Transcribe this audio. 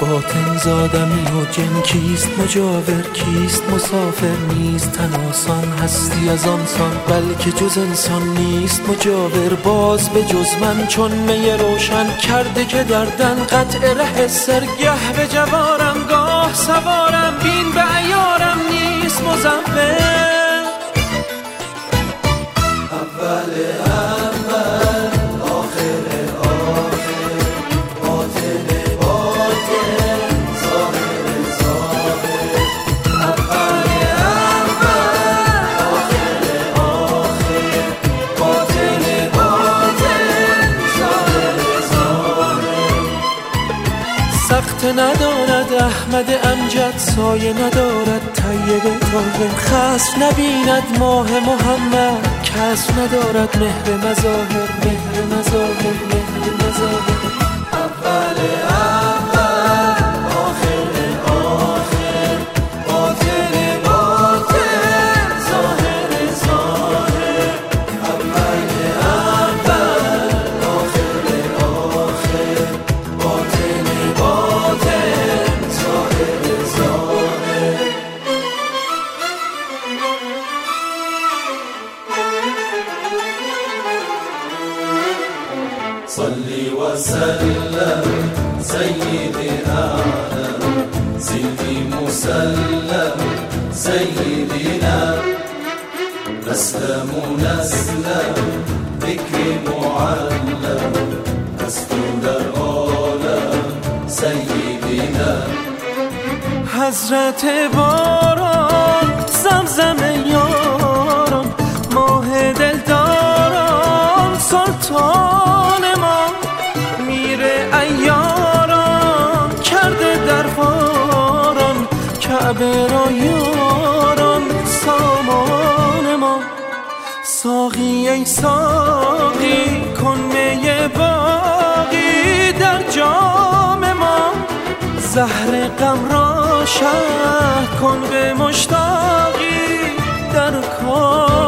باطن زادمی و جن کیست؟ مجاور کیست؟ مسافر نیست؟ تناسان هستی از آنسان بلکه جز انسان نیست. مجاور باز به جز من چون می روشن کرده که دردن قطع ره سرگه به جوارم گاه سوارم بین به ایارم نیست. مزمه ندارد احمد امجد سایه ندارد طیب طاهر خصف نبیند ماه محمد کس ندارد مهر مظاهر مهر مظاهر. صلي وسلم. سيدي أعلم سيدي مسلم. سيدنا نسلم نسلم ذكر معلم. مسجود العالم سيدنا حضرت باران زمزم یاران ماه دلداران سلطان شب را یاران سامان ما. ساقی ای ساقی کن می باقی در جام ما. زهر غم را شه کن به مشتاقی در کار